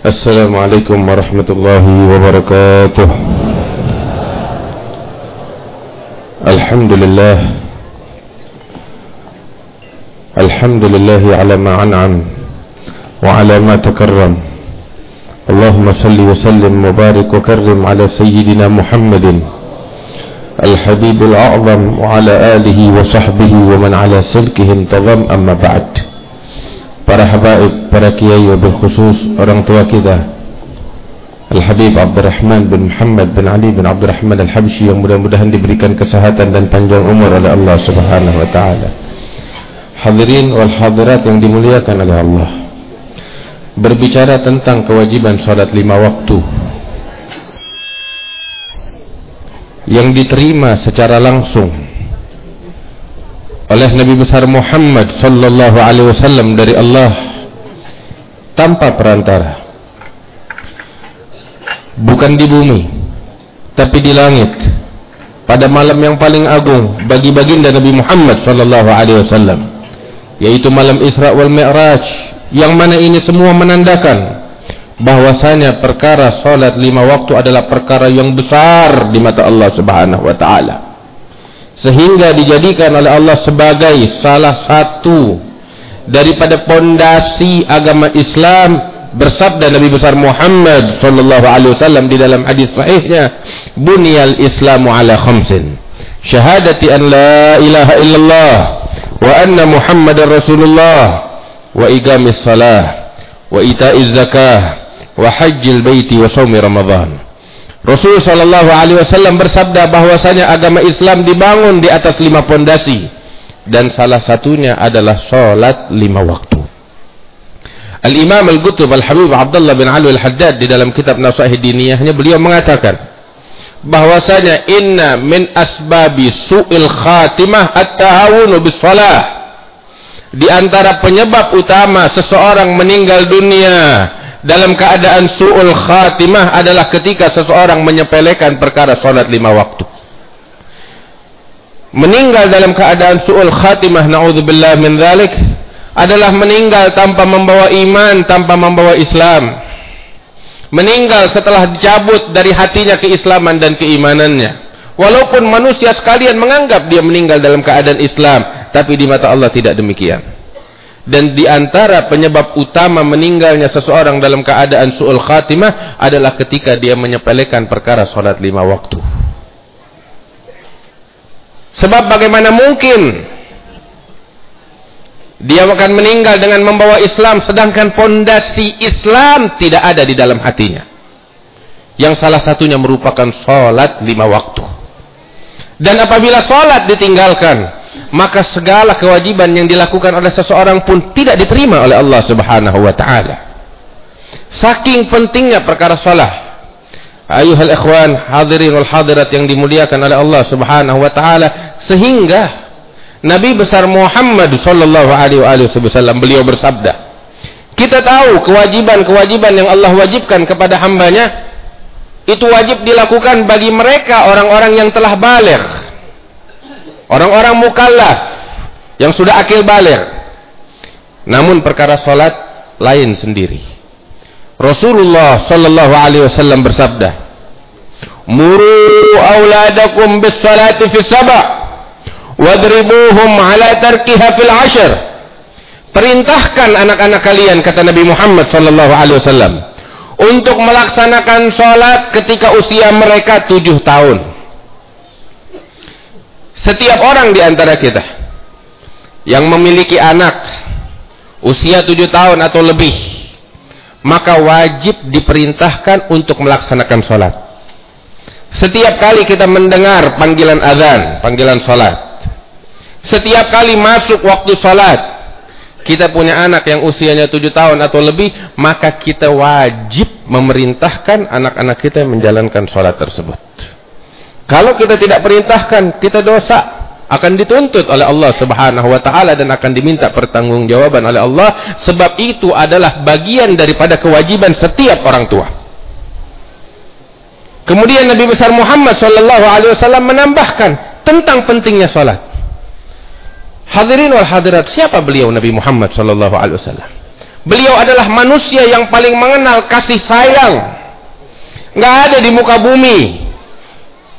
السلام عليكم ورحمة الله وبركاته. الحمد لله. الحمد لله على ما أنعم وعلى ما تكرم. اللهم صل وسلم وبارك وكرم على سيدنا محمد الحبيب الأعظم وعلى آله وصحبه ومن على سلكه انتظم. أما بعد. Para habaib, para kiai wabil orang tua kita Al-Habib Abdul Rahman bin Muhammad bin Ali bin Abdul Rahman Al-Habsyi yang mudah-mudahan diberikan kesehatan dan panjang umur oleh Allah Subhanahu wa taala. Hadirin wal hadirat yang dimuliakan oleh Allah. Berbicara tentang kewajiban salat lima waktu yang diterima secara langsung oleh Nabi besar Muhammad sallallahu alaihi wasallam dari Allah tanpa perantara. Bukan di bumi tapi di langit. Pada malam yang paling agung bagi baginda Nabi Muhammad sallallahu alaihi wasallam yaitu malam Isra wal Mi'raj yang mana ini semua menandakan bahwasanya perkara salat lima waktu adalah perkara yang besar di mata Allah Subhanahu wa taala sehingga dijadikan oleh Allah sebagai salah satu daripada pondasi agama Islam bersabda Nabi besar Muhammad sallallahu alaihi wasallam di dalam hadis sahihnya bunyal islamu ala khamsin syahadati an la ilaha illallah wa anna muhammadar rasulullah wa iqamis salah wa ita'iz zakah wa hajjil baiti wa shaumi ramadan Rasul sallallahu alaihi wasallam bersabda bahwasanya agama Islam dibangun di atas lima pondasi dan salah satunya adalah salat lima waktu. Al-Imam Al-Qutb Al-Habib Abdullah bin Ali Al-Haddad di dalam kitab Nasaih Diniyahnya beliau mengatakan bahwasanya inna min asbabi su'il khatimah at-tahawunu bis salah. Di antara penyebab utama seseorang meninggal dunia dalam keadaan su'ul khatimah adalah ketika seseorang menyepelekan perkara solat lima waktu. Meninggal dalam keadaan su'ul khatimah na'udzubillah min dhalik adalah meninggal tanpa membawa iman, tanpa membawa Islam. Meninggal setelah dicabut dari hatinya keislaman dan keimanannya. Walaupun manusia sekalian menganggap dia meninggal dalam keadaan Islam, tapi di mata Allah tidak demikian dan di antara penyebab utama meninggalnya seseorang dalam keadaan su'ul khatimah adalah ketika dia menyepelekan perkara solat lima waktu. Sebab bagaimana mungkin dia akan meninggal dengan membawa Islam sedangkan pondasi Islam tidak ada di dalam hatinya. Yang salah satunya merupakan solat lima waktu. Dan apabila solat ditinggalkan, maka segala kewajiban yang dilakukan oleh seseorang pun tidak diterima oleh Allah Subhanahu wa taala. Saking pentingnya perkara salat. Ayuhal ikhwan, hadirin wal hadirat yang dimuliakan oleh Allah Subhanahu wa taala sehingga Nabi besar Muhammad sallallahu alaihi wasallam beliau bersabda, kita tahu kewajiban-kewajiban yang Allah wajibkan kepada hambanya itu wajib dilakukan bagi mereka orang-orang yang telah baligh Orang-orang mukallaf yang sudah akil balik. Namun perkara salat lain sendiri. Rasulullah sallallahu alaihi wasallam bersabda, "Muru auladakum bis salati fi sab'a wadribuhum ala tarkiha fil 'ashr." Perintahkan anak-anak kalian kata Nabi Muhammad sallallahu alaihi wasallam untuk melaksanakan salat ketika usia mereka tujuh tahun. Setiap orang di antara kita yang memiliki anak usia tujuh tahun atau lebih, maka wajib diperintahkan untuk melaksanakan sholat. Setiap kali kita mendengar panggilan azan, panggilan sholat. Setiap kali masuk waktu sholat, kita punya anak yang usianya tujuh tahun atau lebih, maka kita wajib memerintahkan anak-anak kita menjalankan sholat tersebut. Kalau kita tidak perintahkan, kita dosa akan dituntut oleh Allah Subhanahu wa taala dan akan diminta pertanggungjawaban oleh Allah sebab itu adalah bagian daripada kewajiban setiap orang tua. Kemudian Nabi besar Muhammad sallallahu alaihi wasallam menambahkan tentang pentingnya salat. Hadirin wal hadirat, siapa beliau Nabi Muhammad sallallahu alaihi wasallam? Beliau adalah manusia yang paling mengenal kasih sayang. Enggak ada di muka bumi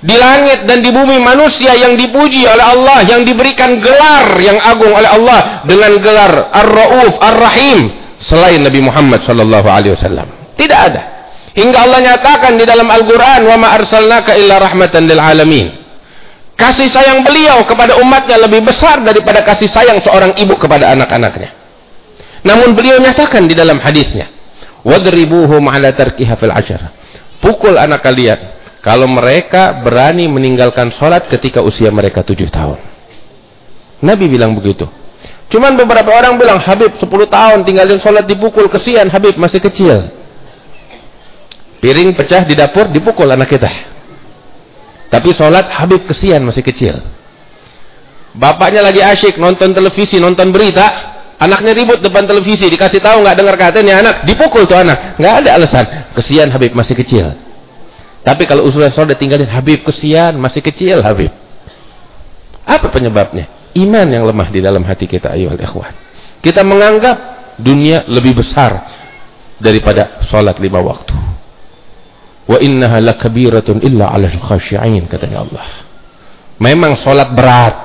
di langit dan di bumi manusia yang dipuji oleh Allah yang diberikan gelar yang agung oleh Allah dengan gelar Ar-Rauf Ar-Rahim selain Nabi Muhammad sallallahu alaihi wasallam. Tidak ada. Hingga Allah nyatakan di dalam Al-Qur'an wa ma arsalnaka illa rahmatan lil alamin. Kasih sayang beliau kepada umatnya lebih besar daripada kasih sayang seorang ibu kepada anak-anaknya. Namun beliau nyatakan di dalam hadisnya, "Wadribuhum 'ala tarkiha fil 'ashar." Pukul anak kalian kalau mereka berani meninggalkan sholat ketika usia mereka tujuh tahun. Nabi bilang begitu. Cuman beberapa orang bilang, Habib sepuluh tahun tinggalin sholat dipukul, kesian Habib masih kecil. Piring pecah di dapur, dipukul anak kita. Tapi sholat Habib kesian masih kecil. Bapaknya lagi asyik nonton televisi, nonton berita. Anaknya ribut depan televisi, dikasih tahu nggak dengar katanya anak, dipukul tuh anak. nggak ada alasan. Kesian Habib masih kecil. Tapi kalau usulnya sudah tinggalin Habib kesian, masih kecil Habib. Apa penyebabnya? Iman yang lemah di dalam hati kita ayuhal ikhwan. Kita menganggap dunia lebih besar daripada salat lima waktu. Wa innaha lakabiratun illa 'alal khashi'in katanya Allah. Memang salat berat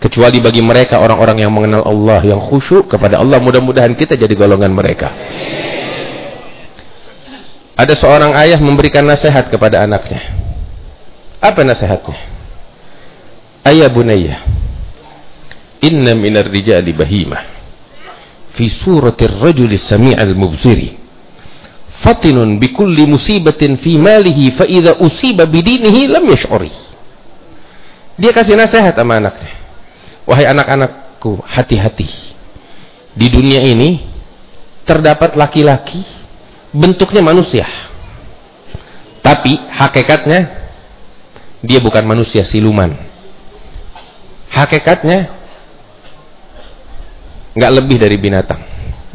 kecuali bagi mereka orang-orang yang mengenal Allah yang khusyuk kepada Allah mudah-mudahan kita jadi golongan mereka. Ada seorang ayah memberikan nasihat kepada anaknya. Apa nasihatnya? Ayah bunayya. Inna minar rijali bahimah. Fi suratir rajuli sami'al mubsiri. Fatinun bikulli musibatin fi malihi fa idza usiba bidinihi lam yash'uri. Dia kasih nasihat sama anaknya. Wahai anak-anakku, hati-hati. Di dunia ini terdapat laki-laki bentuknya manusia. Tapi hakikatnya dia bukan manusia siluman. Hakikatnya nggak lebih dari binatang.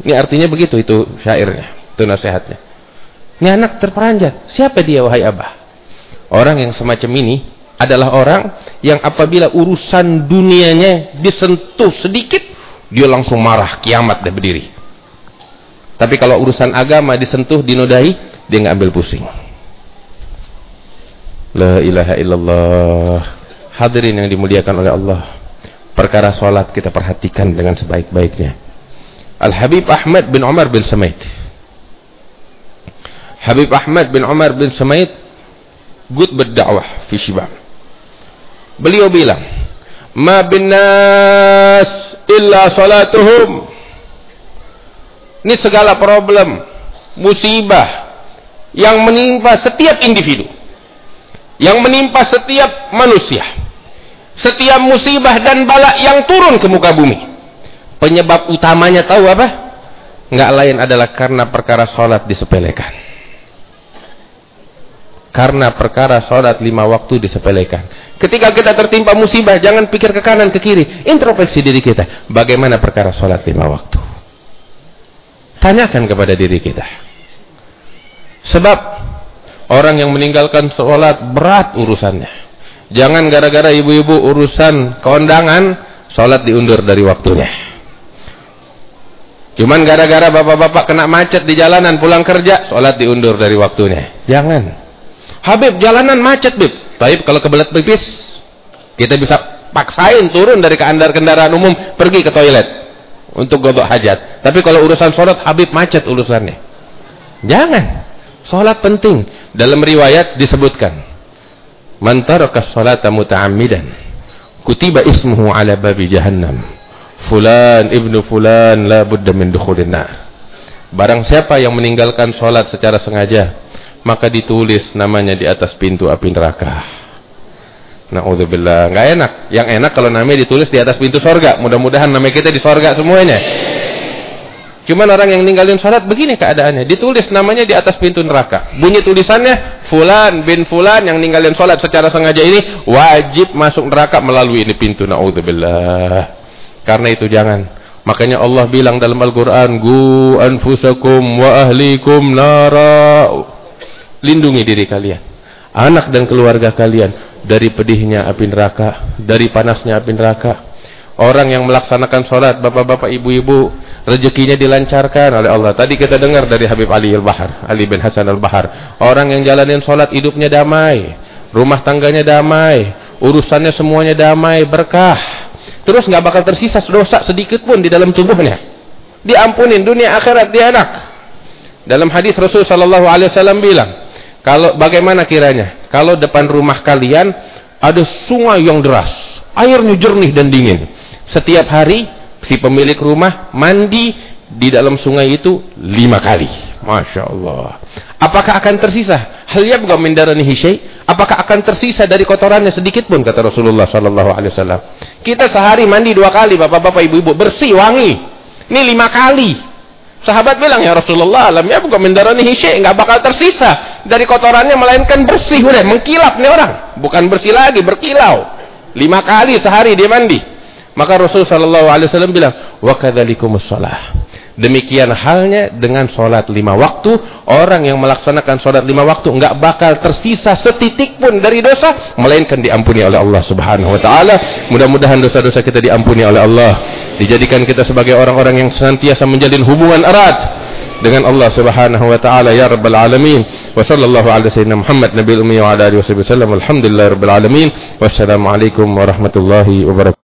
Ini artinya begitu itu syairnya, itu nasihatnya. Ini anak terperanjat. Siapa dia wahai abah? Orang yang semacam ini adalah orang yang apabila urusan dunianya disentuh sedikit, dia langsung marah, kiamat dan berdiri. Tapi kalau urusan agama disentuh, dinodai, dia nggak ambil pusing. La ilaha illallah. Hadirin yang dimuliakan oleh Allah. Perkara solat kita perhatikan dengan sebaik-baiknya. Al-Habib Ahmad bin Umar bin Samaid. Habib Ahmad bin Umar bin Samaid good berdakwah fi Shibam. Beliau bilang, "Ma bin nas illa salatuhum." Ini segala problem, musibah yang menimpa setiap individu. Yang menimpa setiap manusia. Setiap musibah dan balak yang turun ke muka bumi. Penyebab utamanya tahu apa? Enggak lain adalah karena perkara sholat disepelekan. Karena perkara sholat lima waktu disepelekan. Ketika kita tertimpa musibah, jangan pikir ke kanan, ke kiri. Introspeksi diri kita. Bagaimana perkara sholat lima waktu? Tanyakan kepada diri kita. Sebab orang yang meninggalkan sholat berat urusannya. Jangan gara-gara ibu-ibu urusan keundangan, sholat diundur dari waktunya. Cuman gara-gara bapak-bapak kena macet di jalanan pulang kerja, sholat diundur dari waktunya. Jangan. Habib, jalanan macet, Bib. Tapi kalau kebelet pipis, kita bisa paksain turun dari keandar kendaraan umum, pergi ke toilet untuk godok hajat. Tapi kalau urusan sholat, Habib macet urusannya. Jangan. Sholat penting. Dalam riwayat disebutkan. Man taraka sholata muta'ammidan. Kutiba ismuhu ala babi jahannam. Fulan ibnu fulan la budda min dukhulin. Barang siapa yang meninggalkan sholat secara sengaja. Maka ditulis namanya di atas pintu api neraka. Na'udzubillah. Enggak enak. Yang enak kalau namanya ditulis di atas pintu sorga. Mudah-mudahan nama kita di sorga semuanya. Cuman orang yang ninggalin sholat begini keadaannya. Ditulis namanya di atas pintu neraka. Bunyi tulisannya, Fulan bin Fulan yang ninggalin sholat secara sengaja ini, wajib masuk neraka melalui ini pintu. Na'udzubillah. Karena itu jangan. Makanya Allah bilang dalam Al-Quran, Gu anfusakum wa ahlikum nara. Lindungi diri kalian. Anak dan keluarga kalian dari pedihnya api neraka, dari panasnya api neraka. Orang yang melaksanakan solat, bapak-bapak, ibu-ibu, rezekinya dilancarkan oleh Allah. Tadi kita dengar dari Habib Ali Al-Bahar, Ali bin Hasan Al-Bahar. Orang yang jalanin solat, hidupnya damai. Rumah tangganya damai. Urusannya semuanya damai, berkah. Terus nggak bakal tersisa dosa sedikit pun di dalam tubuhnya. Diampunin dunia akhirat dia enak. Dalam hadis Rasul sallallahu alaihi wasallam bilang, kalau bagaimana kiranya kalau depan rumah kalian ada sungai yang deras, airnya jernih dan dingin. Setiap hari si pemilik rumah mandi di dalam sungai itu lima kali. Masya Allah. Apakah akan tersisa? Hal yabga min daranihi syai? Apakah akan tersisa dari kotorannya sedikit pun kata Rasulullah sallallahu alaihi wasallam. Kita sehari mandi dua kali bapak-bapak ibu-ibu bersih wangi. Ini lima kali. Sahabat bilang ya Rasulullah alam ya bukan mendarani syai enggak bakal tersisa dari kotorannya melainkan bersih udah mengkilap nih orang. Bukan bersih lagi berkilau. Lima kali sehari dia mandi. Maka Rasul sallallahu alaihi wasallam bilang, "Wa kadzalikumus shalah." Demikian halnya dengan solat lima waktu, orang yang melaksanakan solat lima waktu enggak bakal tersisa setitik pun dari dosa melainkan diampuni oleh Allah Subhanahu wa taala. Mudah-mudahan dosa-dosa kita diampuni oleh Allah. Dijadikan kita sebagai orang-orang yang senantiasa menjalin hubungan erat dengan Allah Subhanahu wa taala ya rabbal alamin. Wa sallallahu ala sayyidina Muhammad nabiyil ummi wa ala alihi wasallam. Alhamdulillahirabbil alamin. Wassalamu alaikum warahmatullahi wabarakatuh.